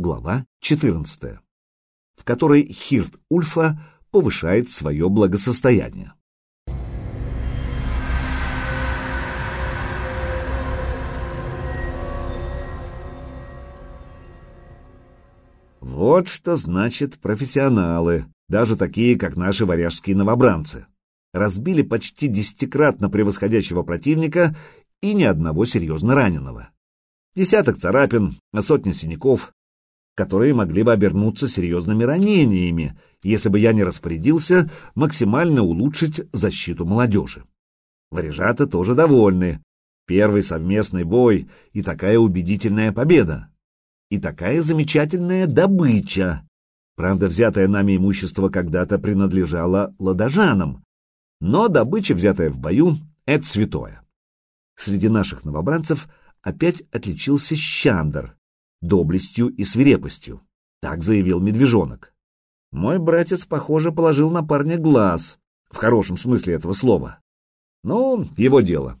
глава 14, в которой Хирт Ульфа повышает свое благосостояние. Вот что значит профессионалы, даже такие, как наши варяжские новобранцы. Разбили почти десятикратно превосходящего противника и ни одного серьезно раненого. Десяток царапин, а сотня синяков, которые могли бы обернуться серьезными ранениями, если бы я не распорядился максимально улучшить защиту молодежи. Варежата тоже довольны. Первый совместный бой и такая убедительная победа. И такая замечательная добыча. Правда, взятое нами имущество когда-то принадлежало ладожанам, но добыча, взятая в бою, — это святое. Среди наших новобранцев опять отличился Щандер доблестью и свирепостью. Так заявил медвежонок. Мой братец, похоже, положил на парня глаз, в хорошем смысле этого слова. Ну, его дело.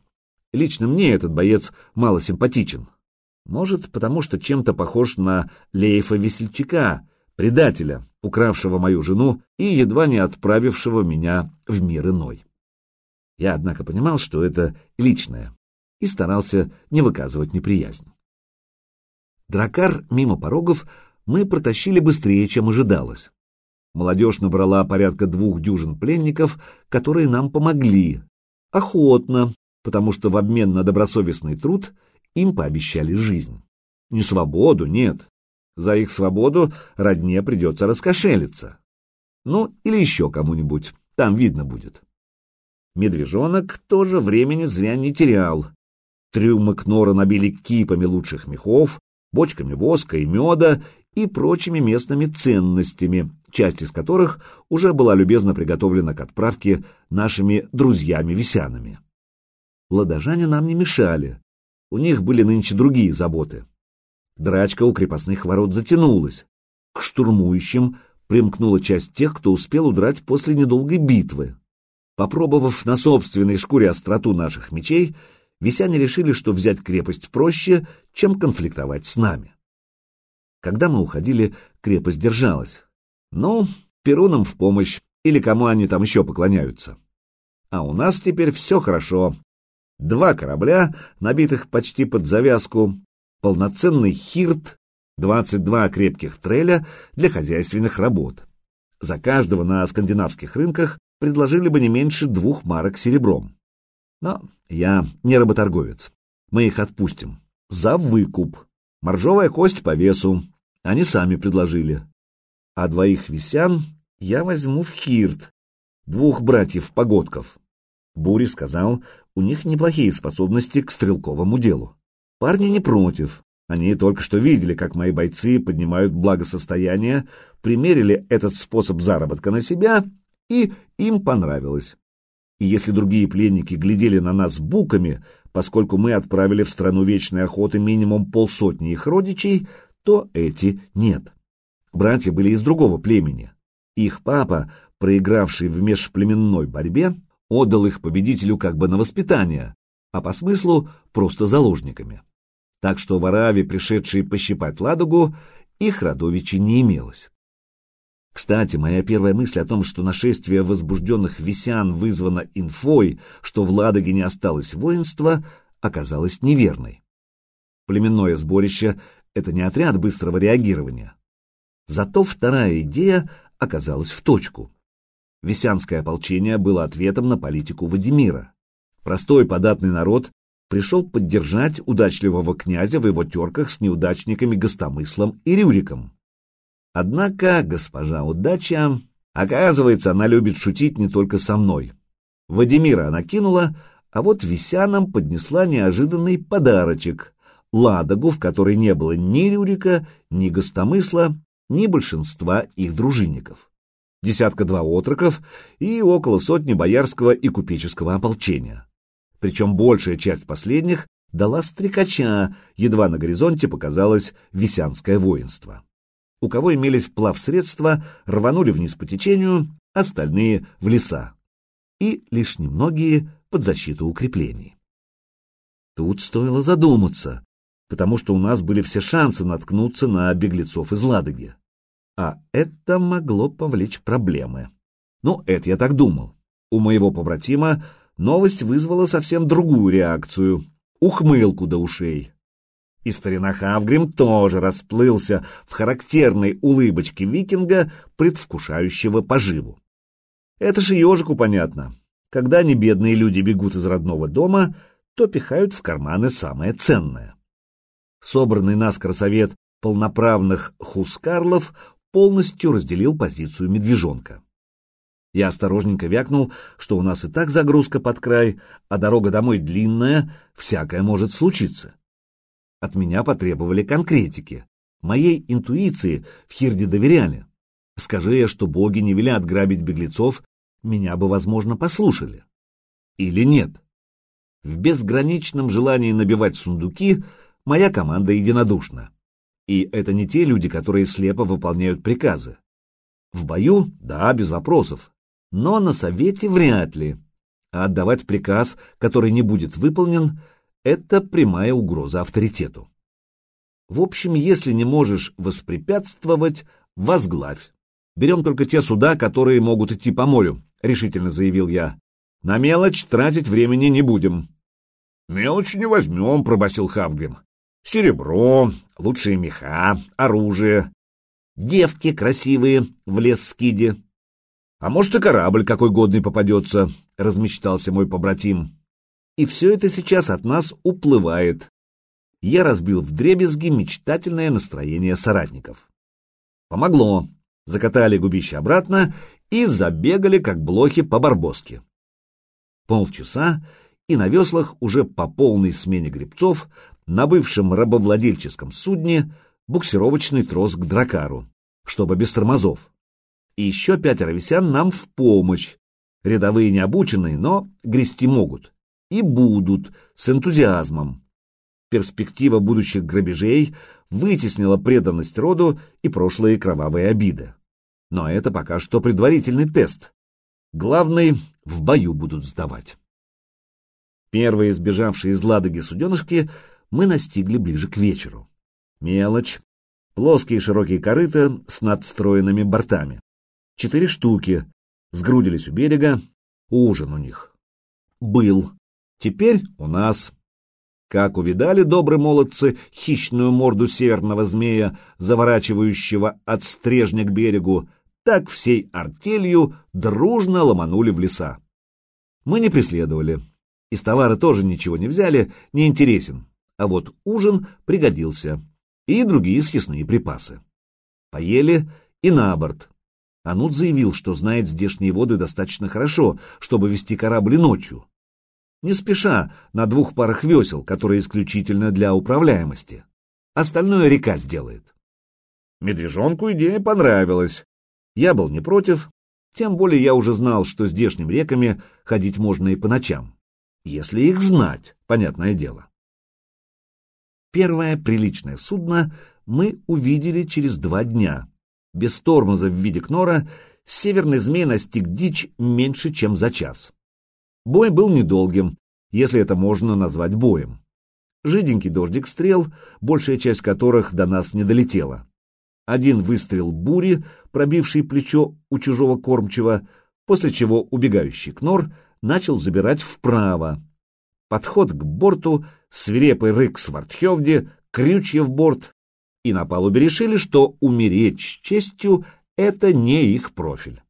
Лично мне этот боец мало симпатичен. Может, потому что чем-то похож на Лейфа Весельчака, предателя, укравшего мою жену и едва не отправившего меня в мир иной. Я, однако, понимал, что это личное, и старался не выказывать неприязнь. Дракар мимо порогов мы протащили быстрее, чем ожидалось. Молодежь набрала порядка двух дюжин пленников, которые нам помогли. Охотно, потому что в обмен на добросовестный труд им пообещали жизнь. Не свободу, нет. За их свободу родне придется раскошелиться. Ну, или еще кому-нибудь, там видно будет. Медвежонок тоже времени зря не терял. Трюмы Кнора набили кипами лучших мехов, бочками воска и меда и прочими местными ценностями, часть из которых уже была любезно приготовлена к отправке нашими друзьями-висянами. Ладожане нам не мешали, у них были нынче другие заботы. Драчка у крепостных ворот затянулась. К штурмующим примкнула часть тех, кто успел удрать после недолгой битвы. Попробовав на собственной шкуре остроту наших мечей, висяне решили, что взять крепость проще, чем конфликтовать с нами. Когда мы уходили, крепость держалась. Ну, перунам в помощь, или кому они там еще поклоняются. А у нас теперь все хорошо. Два корабля, набитых почти под завязку, полноценный хирт, 22 крепких треля для хозяйственных работ. За каждого на скандинавских рынках предложили бы не меньше двух марок серебром. Но я не работорговец. Мы их отпустим. За выкуп. Моржовая кость по весу. Они сами предложили. А двоих висян я возьму в Хирт. Двух братьев-погодков. Бури сказал, у них неплохие способности к стрелковому делу. Парни не против. Они только что видели, как мои бойцы поднимают благосостояние, примерили этот способ заработка на себя, и им понравилось и если другие пленники глядели на нас буками, поскольку мы отправили в страну вечной охоты минимум полсотни их родичей, то эти нет. Братья были из другого племени. Их папа, проигравший в межплеменной борьбе, отдал их победителю как бы на воспитание, а по смыслу просто заложниками. Так что в Аравии, пришедшие пощипать Ладогу, их родовичей не имелось. Кстати, моя первая мысль о том, что нашествие возбужденных висян вызвано инфой, что в Ладоге не осталось воинства, оказалась неверной. Племенное сборище — это не отряд быстрого реагирования. Зато вторая идея оказалась в точку. Висянское ополчение было ответом на политику Вадимира. Простой податный народ пришел поддержать удачливого князя в его терках с неудачниками Гостомыслом и Рюриком. Однако госпожа удача, оказывается, она любит шутить не только со мной. Вадимира она кинула, а вот Висянам поднесла неожиданный подарочек — ладогу, в которой не было ни Рюрика, ни Гостомысла, ни большинства их дружинников. Десятка-два отроков и около сотни боярского и купеческого ополчения. Причем большая часть последних дала стрекача, едва на горизонте показалось висянское воинство. У кого имелись плавсредства, рванули вниз по течению, остальные — в леса. И лишь немногие под защиту укреплений. Тут стоило задуматься, потому что у нас были все шансы наткнуться на беглецов из Ладоги. А это могло повлечь проблемы. Ну, это я так думал. У моего побратима новость вызвала совсем другую реакцию — ухмылку до ушей. И старина Хавгрим тоже расплылся в характерной улыбочке викинга, предвкушающего поживу. Это же ежику понятно. Когда не бедные люди бегут из родного дома, то пихают в карманы самое ценное. Собранный наскоро совет полноправных хускарлов полностью разделил позицию медвежонка. Я осторожненько вякнул, что у нас и так загрузка под край, а дорога домой длинная, всякое может случиться. От меня потребовали конкретики. Моей интуиции в Хирде доверяли. Скажи я, что боги не велят грабить беглецов, меня бы, возможно, послушали. Или нет? В безграничном желании набивать сундуки моя команда единодушна. И это не те люди, которые слепо выполняют приказы. В бою, да, без вопросов, но на совете вряд ли. А отдавать приказ, который не будет выполнен, это прямая угроза авторитету. В общем, если не можешь воспрепятствовать, возглавь. Берем только те суда, которые могут идти по морю, решительно заявил я. На мелочь тратить времени не будем. Мелочь не возьмем, пробасил Хавгрим. Серебро, лучшие меха, оружие. Девки красивые в лес скиди. А может и корабль какой годный попадется, размечтался мой побратим и все это сейчас от нас уплывает. Я разбил вдребезги мечтательное настроение соратников. Помогло. Закатали губище обратно и забегали, как блохи по барбоске. Полчаса, и на веслах уже по полной смене гребцов на бывшем рабовладельческом судне буксировочный трос к дракару, чтобы без тормозов. И еще пятеро висян нам в помощь. Рядовые не обученные, но грести могут и будут с энтузиазмом. Перспектива будущих грабежей вытеснила преданность роду и прошлые кровавые обиды. Но это пока что предварительный тест. Главный в бою будут сдавать. Первые сбежавшие из Ладоги суденышки мы настигли ближе к вечеру. Мелочь. Плоские широкие корыта с надстроенными бортами. Четыре штуки. Сгрудились у берега. Ужин у них. Был. Теперь у нас. Как увидали добрые молодцы хищную морду северного змея, заворачивающего от стрежня к берегу, так всей артелью дружно ломанули в леса. Мы не преследовали. Из товара тоже ничего не взяли, не интересен. А вот ужин пригодился. И другие съестные припасы. Поели и на борт. Анут заявил, что знает здешние воды достаточно хорошо, чтобы вести корабли ночью не спеша, на двух парах весел, которые исключительно для управляемости. Остальное река сделает. Медвежонку идея понравилась. Я был не против, тем более я уже знал, что здешним реками ходить можно и по ночам. Если их знать, понятное дело. Первое приличное судно мы увидели через два дня. Без тормоза в виде кнора северный змей настиг дичь меньше, чем за час. Бой был недолгим, если это можно назвать боем. Жиденький дождик стрел, большая часть которых до нас не долетела. Один выстрел бури, пробивший плечо у чужого кормчего, после чего убегающий кнор начал забирать вправо. Подход к борту, свирепый рык Свардхевди, крючья в борт, и на палубе решили, что умереть с честью — это не их профиль.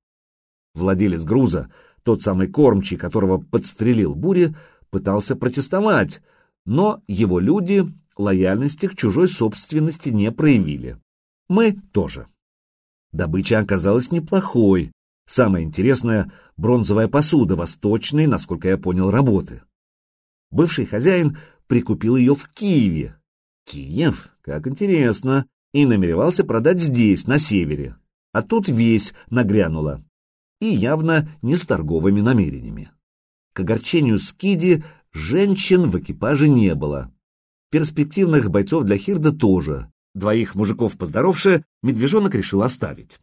Владелец груза, тот самый кормчий, которого подстрелил Бури, пытался протестовать, но его люди лояльности к чужой собственности не проявили. Мы тоже. Добыча оказалась неплохой. Самое интересное — бронзовая посуда восточной, насколько я понял, работы. Бывший хозяин прикупил ее в Киеве. Киев, как интересно, и намеревался продать здесь, на севере. А тут весь нагрянула и явно не с торговыми намерениями. К огорчению Скиди женщин в экипаже не было. Перспективных бойцов для Хирда тоже. Двоих мужиков поздоровше медвежонок решил оставить.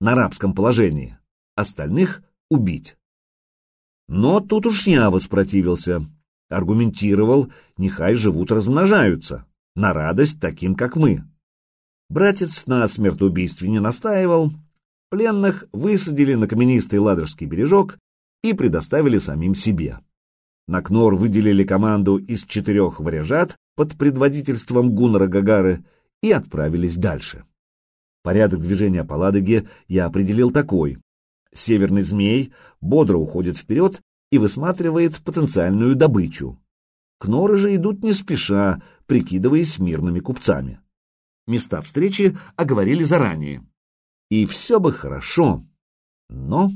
На рабском положении. Остальных убить. Но тут уж я воспротивился. Аргументировал, нехай живут, размножаются. на радость таким, как мы. Братец на смертоубийстве не настаивал, пленных высадили на каменистый ладожский бережок и предоставили самим себе. На Кнор выделили команду из четырех варяжат под предводительством Гуннера Гагары и отправились дальше. Порядок движения по Ладоге я определил такой. Северный змей бодро уходит вперед и высматривает потенциальную добычу. Кноры же идут не спеша, прикидываясь мирными купцами. Места встречи оговорили заранее. И все бы хорошо, но